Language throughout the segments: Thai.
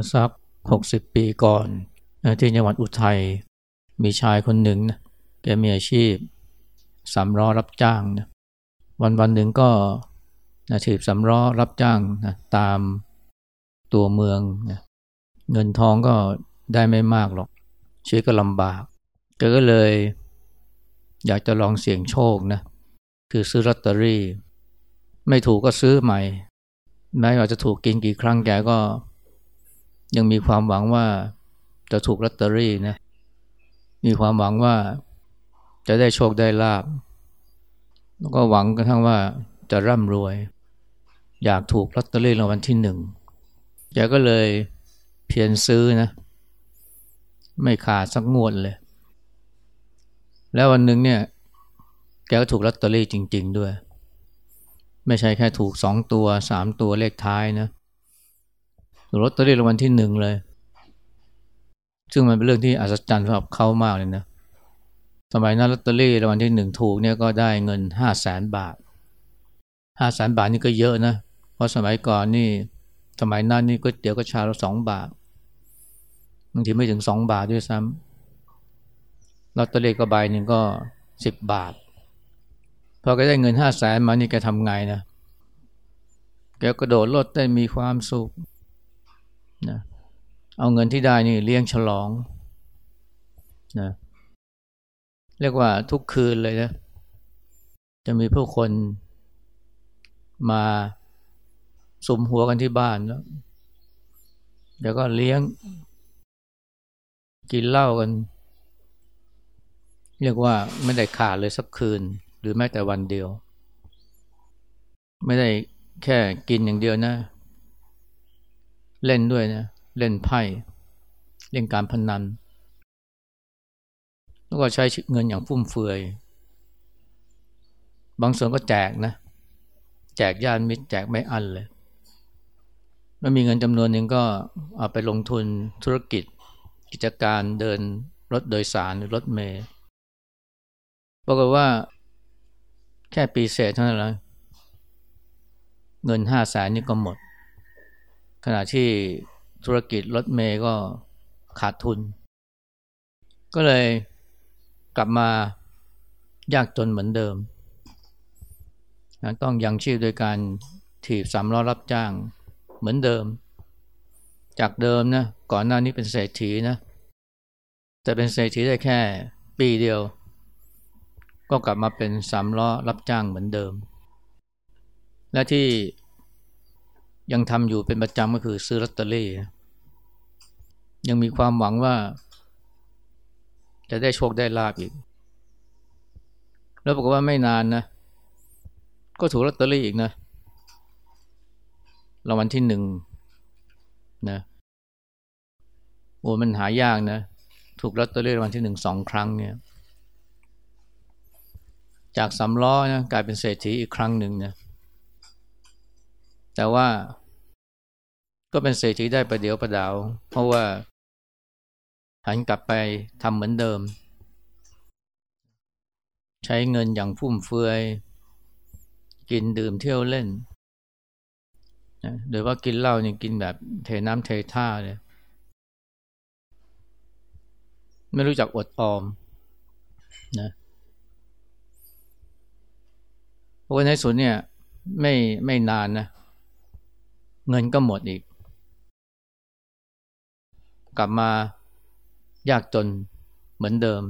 ่อสักหกสิบปีก่อนที่จังหวัดอุทัยมีชายคนหนึ่งนะแกมีอาชีพสำล้อรับจ้างนะวันวันหนึ่งก็นะถีบสำล้อรับจ้างนะตามตัวเมืองนะเงินทองก็ได้ไม่มากหรอกชีวิตก็ลำบากแกก็เลย อยากจะลองเสี่ยงโชคนะคือซื้อลอตเตอรี่ ไม่ถูกก็ซื้อใหม่แม้ว่าจะถูกกินกี่ครั้งแกก็ ยังมีความหวังว่าจะถูกลอตเตอรี่นะมีความหวังว่าจะได้โชคได้ลาบ แล้วก็หวังกระทั่งว่าจะร่ำรวย อยากถูกลอตเตอรี่รางวัลที่หนึ่งแกก็เลยเพียรซื้อนะ ไม่ขาดสักงวดเลย แล้ววันหนึ่งเนี่ย แกก็ถูกลอตเตอรี่จริง ๆ ด้วย ไม่ใช่แค่ถูกสองตัวสามตัวเลขท้ายนะ ลอตเตอรี่รางวัลที่หนึ่งเลย ซึ่งมันเป็นเรื่องที่อัศจรรย์สำหรับเขามากเลยนะ สมัยนั้นลอตเตอรี่รางวัลที่หนึ่งถูกเนี่ยก็ได้เงินห้าแสนบาทห้าแสนบาทนี่ก็เยอะนะ เพราะสมัยก่อนนี่ สมัยนั้นนี่ก๋วยเตี๋ยวก็ชาละสองบาท บางทีไม่ถึงสองบาทด้วยซ้ำลอตเตอรี่ก็ใบหนึ่งก็สิบบาท พอแกได้เงินห้าแสนมานี่แกทำไงนะ แกกระโดดรถได้มีความสุข นะเอาเงินที่ได้นี่เลี้ยงฉลองนะเรียกว่าทุกคืนเลยนะจะมีผู้คนมาสมหัวกันที่บ้านแล้วเดี๋ยวก็เลี้ยง กินเหล้ากัน เรียกว่าไม่ได้ขาดเลยสักคืน หรือแม้แต่วันเดียว ไม่ได้แค่กินอย่างเดียวนะ เล่นด้วยนะเล่นไพ่เล่นการพนนัน แล้วก็ใช้เงินอย่างฟุ่มเฟือย บางส่วนก็แจกนะ แจกญาติมิตรแจกไม่อั้นเลยเมื่อมีเงินจำนวนหนึ่งก็เอาไปลงทุนธุรกิจ กิจการเดินรถโดยสารหรือรถเมล์ปรากฏว่าแค่ปีเศษเท่านั้นแหละเงินห้าแสนนี่ก็หมด ขณะที่ธุรกิจรถเมย์ก็ขาดทุน ก็เลยกลับมายากจนเหมือนเดิม ต้องยังชีพโดยการถีบสามล้อรับจ้างเหมือนเดิม จากเดิมนะก่อนหน้านี้เป็นเศรษฐีนะ แต่เป็นเศรษฐีได้แค่ปีเดียว ก็กลับมาเป็นสามล้อรับจ้างเหมือนเดิม และที่ ยังทำอยู่เป็นประจำก็คือซื้อลอตเตอรี่ ยังมีความหวังว่า จะได้โชคได้ลาบอีก แล้วบอกว่าไม่นานนะ ก็ถูกลอตเตอรี่อีกนะรางวัลที่หนึ่งนะโอ้มันหายากนะ ถูกลอตเตอรี่รางวัลที่หนึ่งสองครั้งเนี่ย จากสามล้อนะกลายเป็นเศรษฐีอีกครั้งหนึ่งนะแต่ว่า ก็เป็นเศรษฐีได้ประเดี๋ยวประดาว เพราะว่าหันกลับไปทำเหมือนเดิม ใช้เงินอย่างฟุ่มเฟือย กินดื่มเที่ยวเล่นโดยว่ากินเหล้านี่กินแบบเทน้ำเทท่าเลยไม่รู้จักอดออมนะเพราะในสุดเนี่ยไม่ไม่นานนะเงินก็หมดอีก กลับมายากจนเหมือนเดิม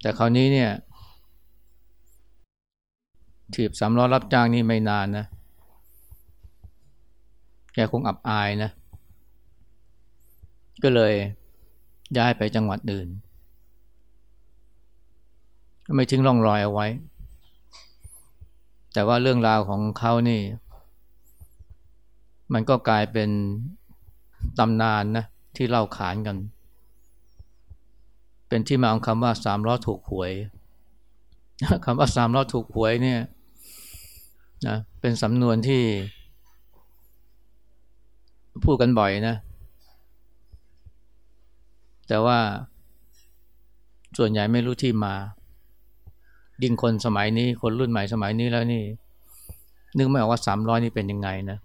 แต่คราวนี้เนี่ยถีบสามล้อรับจ้างนี่ไม่นานนะ แกคงอับอายนะ ก็เลยย้ายไปจังหวัดอื่น ไม่ทิ้งร่องรอยเอาไว้ แต่ว่าเรื่องราวของเขานี่ มันก็กลายเป็น ตำนานนะที่เล่าขานกัน เป็นที่มาของคำว่าสามล้อถูกหวยคำว่าสามล้อถูกหวยเนี่ยนะเป็นสำนวนที่ พูดกันบ่อยนะ แต่ว่าส่วนใหญ่ไม่รู้ที่มายิ่งคนสมัยนี้คนรุ่นใหม่สมัยนี้แล้วนี่ นึกไม่ออกว่าสามร้อยนี่เป็นยังไงนะ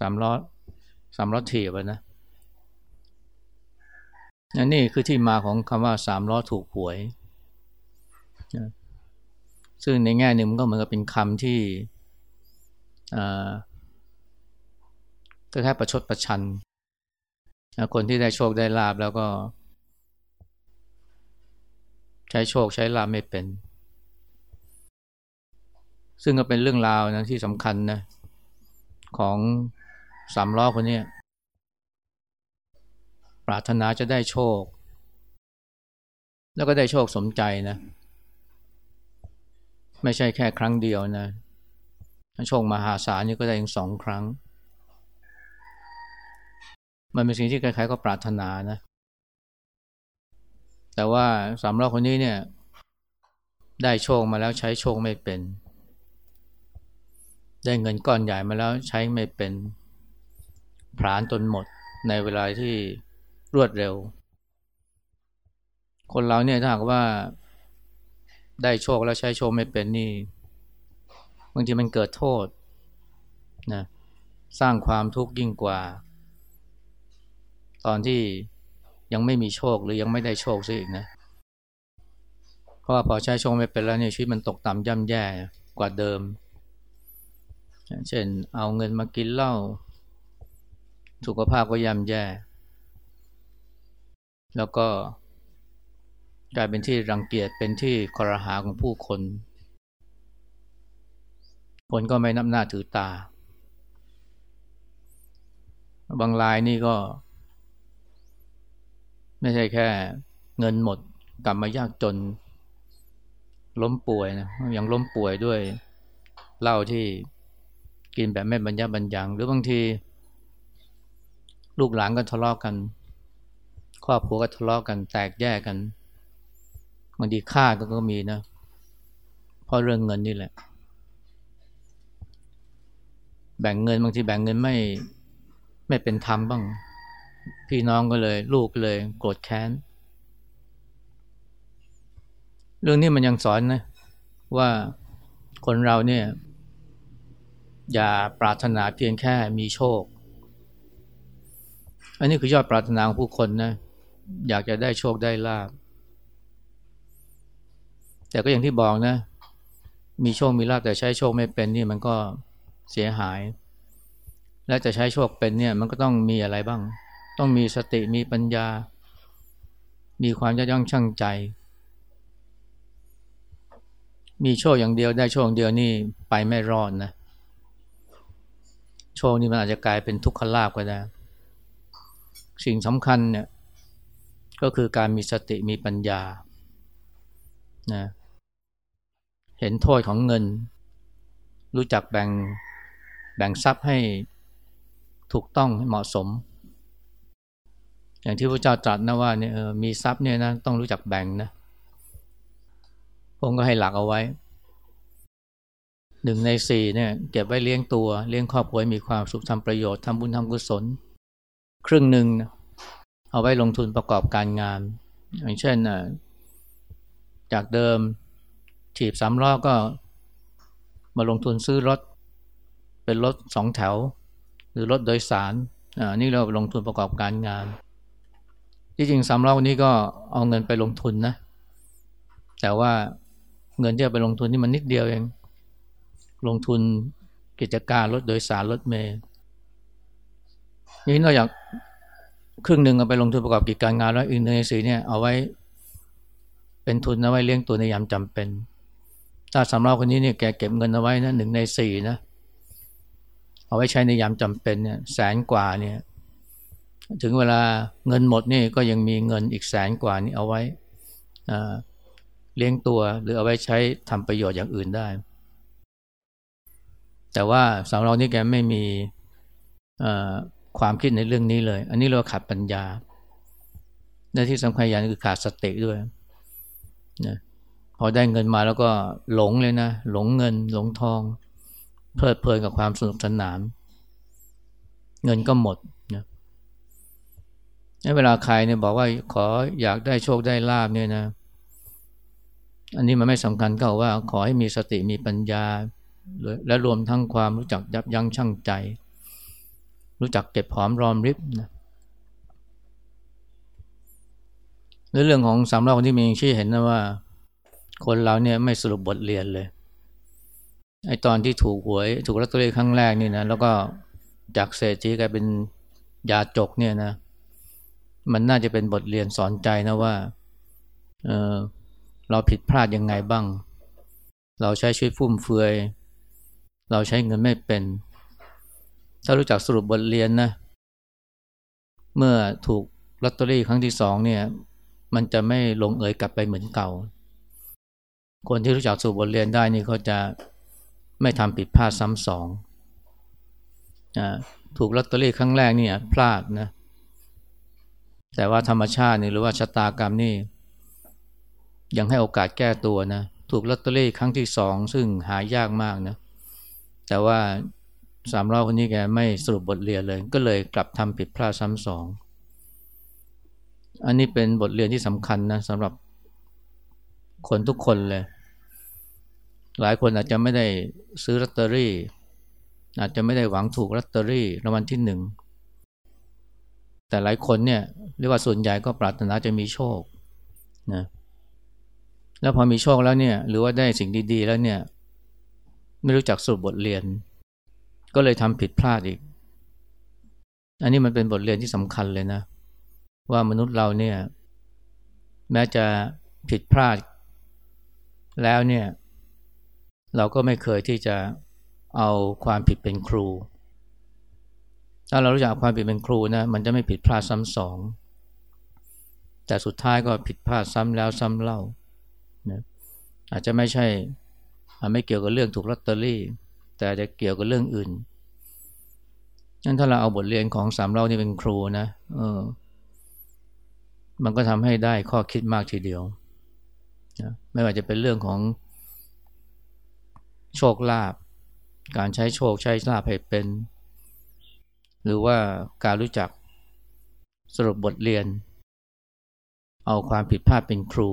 สามล้อ สามล้อถีบนะนี่คือที่มาของคำว่าสามล้อถูกหวย ซึ่งในแง่หนึ่งมันก็เหมือนกับเป็นคำที่ก็แค่ประชดประชัน คนที่ได้โชคได้ลาบแล้วก็ ใช้โชคใช้ลาบไม่เป็น ซึ่งก็เป็นเรื่องราวนะที่สำคัญนะของ สามล้อคนนี้ปรารถนาจะได้โชค แล้วก็ได้โชคสมใจนะ ไม่ใช่แค่ครั้งเดียวนะ โชคมหาศาลนี่ก็ได้ถึงสองครั้ง มันเป็นสิ่งที่ใครๆก็ปรารถนานะ แต่ว่าสามรอบคนนี้เนี่ย ได้โชคมาแล้วใช้โชคไม่เป็น ได้เงินก้อนใหญ่มาแล้วใช้ไม่เป็น ผลานจนหมดในเวลาที่รวดเร็ว คนเราเนี่ยถ้าหากว่าได้โชคแล้วใช้โชคไม่เป็นนี่บางทีมันเกิดโทษนะสร้างความทุกข์ยิ่งกว่า ตอนที่ยังไม่มีโชคหรือยังไม่ได้โชคซะอีกนะเพราะว่าพอใช้โชคไม่เป็นแล้วเนี่ยชีวิตมันตกต่ำย่ำแย่กว่าเดิม เช่นเอาเงินมากินเหล้า สุขภาพก็ย่ำแย่ แล้วก็กลายเป็นที่รังเกียจเป็นที่คอรหาของผู้คน คนก็ไม่นับหน้าถือตา บางรายนี่ก็ ไม่ใช่แค่เงินหมดกลับมายากจน ล้มป่วยนะยังล้มป่วยด้วยเหล้าที่กินแบบไม่บรรยะบรรยังหรือบางที ลูกหลานก็ทะเลาะกกัน ครอบครัวก็ทะเลาะกกัน แตกแยกกันบางทีฆ่าก็ก็มีนะเพราะเรื่องเงินนี่แหละ แบ่งเงินบางทีแบ่งเงินไม่ไม่เป็นธรรมบ้าง พี่น้องก็เลย ลูกเลย โกรธแค้น เรื่องนี้มันยังสอนนะว่าคนเราเนี่ย อย่าปรารถนาเพียงแค่มีโชค อันนี้คือยอดปรารถนาของผู้คนนะอยากจะได้โชคได้ลาบแต่ก็อย่างที่บอกนะ มีโชคมีลาบแต่ใช้โชคไม่เป็นนี่มันก็เสียหาย และจะใช้โชคเป็นเนี่ยมันก็ต้องมีอะไรบ้าง ต้องมีสติมีปัญญา มีความยับยั้งชั่งใจ มีโชคอย่างเดียวได้โชคเดียวนี่ไปไม่รอดนะ โชคนี่มันอาจจะกลายเป็นทุกขลาภก็ได้ สิ่งสำคัญเนี่ยก็คือการมีสติมีปัญญานะเห็นโทษของเงิน รู้จักแบ่งแบ่งทรัพย์ให้ถูกต้องเหมาะสม อย่างที่พระเจ้าตรัสนะว่าเนี่ยมีทรัพย์เนี่ยนะต้องรู้จักแบ่งนะผมก็ให้หลักเอาไว้หนึ่งในสี่เนี่ยเก็บไว้เลี้ยงตัว เลี้ยงครอบครัวมีความสุขทำประโยชน์ทำบุญทำกุศล ครึ่งหนึ่งเอาไว้ลงทุนประกอบการงาน อย่างเช่นจากเดิมถีบสามล้อก็มาลงทุนซื้อรถ เป็นรถสองแถว หรือรถโดยสารอ่านี่เราลงทุนประกอบการงาน ที่จริงสามล้อวันนี้ก็เอาเงินไปลงทุนนะ แต่ว่าเงินที่เอาไปลงทุนนี่มันนิดเดียวเอง ลงทุนกิจการรถโดยสารรถเมล์ นี่นอกจากครึ่งหนึ่งเอาไปลงทุนประกอบกิจการงานแล้วอีกหนึ่งในสี่เนี่ยเอาไว้เป็นทุนเอาไว้เลี้ยงตัวในยามจำเป็นถ้าสำรับคนนี้เนี่ยแกเก็บเงินเอาไว้นะหนึ่งในสี่นะเอาไว้ใช้ในยามจำเป็นเนี่ยแสนกว่าเนี่ยถึงเวลาเงินหมดนี่ก็ยังมีเงินอีกแสนกว่านี่เอาไว้เลี้ยงตัวหรือเอาไว้ใช้ทำประโยชน์อย่างอื่นได้ แต่ว่าสาวเรานี่แกไม่มี ความคิดในเรื่องนี้เลย อันนี้เราขาดปัญญาในที่สำคัญอย่างคือขาดสติด้วยนะพอได้เงินมาแล้วก็หลงเลยนะ หลงเงิน หลงทอง เพลิดเพลินกับความสนุกสนาน เงินก็หมดนะเวลาใครเนี่ยบอกว่าขออยากได้โชคได้ลาบเนี่ยนะ อันนี้มันไม่สำคัญก็ว่าขอให้มีสติมีปัญญา และรวมทั้งความรู้จักยับยั้งชั่งใจ รู้จักเก็บหอมรอมริบนะในเรื่องของสามรอบคนที่มีชี้เห็นนะว่า คนเราเนี่ยไม่สรุปบทเรียนเลยไอตอนที่ถูกหวย ถูกลอตเตอรี่ครั้งแรกนี่นะแล้วก็จากเศรษฐีกลายเป็นยาจกเนี่ยนะ มันน่าจะเป็นบทเรียนสอนใจนะว่าเออเราผิดพลาดยังไงบ้าง เราใช้ชีวิตฟุ่มเฟือย เราใช้เงินไม่เป็น ถ้ารู้จักสรุปบทเรียนนะ เมื่อถูกลอตเตอรี่ครั้งที่สองเนี่ย มันจะไม่ลงเอยกลับไปเหมือนเก่า คนที่รู้จักสรุปบทเรียนได้นี่เขาจะไม่ทำผิดพลาดซ้ำสองอถูกลอตเตอรี่ครั้งแรกเนี่ยพลาดนะ แต่ว่าธรรมชาตินี่หรือว่าชะตากรรมนี่ยังให้โอกาสแก้ตัวนะ ถูกลอตเตอรี่ครั้งที่สองซึ่งหายากมากนะ แต่ว่า สามรอบคนนี้แกไม่สรุปบทเรียนเลย ก็เลยกลับทำผิดพลาดซ้ำสอง อันนี้เป็นบทเรียนที่สำคัญนะสำหรับคนทุกคนเลย หลายคนอาจจะไม่ได้ซื้อลอตเตอรี่ อาจจะไม่ได้หวังถูกลอตเตอรี่รางวัลที่หนึ่ง แต่หลายคนเนี่ยเรียกว่าส่วนใหญ่ก็ปรารถนาจะมีโชคนะแล้วพอมีโชคแล้วเนี่ย หรือว่าได้สิ่งดี ๆ แล้วเนี่ย ไม่รู้จักสรุปบทเรียน ก็เลยทำผิดพลาดอีก อันนี้มันเป็นบทเรียนที่สำคัญเลยนะ ว่ามนุษย์เราเนี่ย แม้จะผิดพลาด แล้วเนี่ย เราก็ไม่เคยที่จะเอาความผิดเป็นครู ถ้าเรารู้จักความผิดเป็นครูนะมันจะไม่ผิดพลาดซ้ำสองแต่สุดท้ายก็ผิดพลาดซ้ำแล้วซ้ำเล่านะอาจจะไม่ใช่ไม่เกี่ยวกับเรื่องถูกลอตเตอรี่ แต่จะเกี่ยวกับเรื่องอื่นงั้นถ้าเราเอาบทเรียนของสามเล่านี่เป็นครูนะเออ มันก็ทำให้ได้ข้อคิดมากทีเดียวนะไม่ว่าจะเป็นเรื่องของโชคลาภการใช้โชคใช้ลาภให้เป็น หรือว่าการรู้จักสรุปบทเรียน เอาความผิดพลาดเป็นครู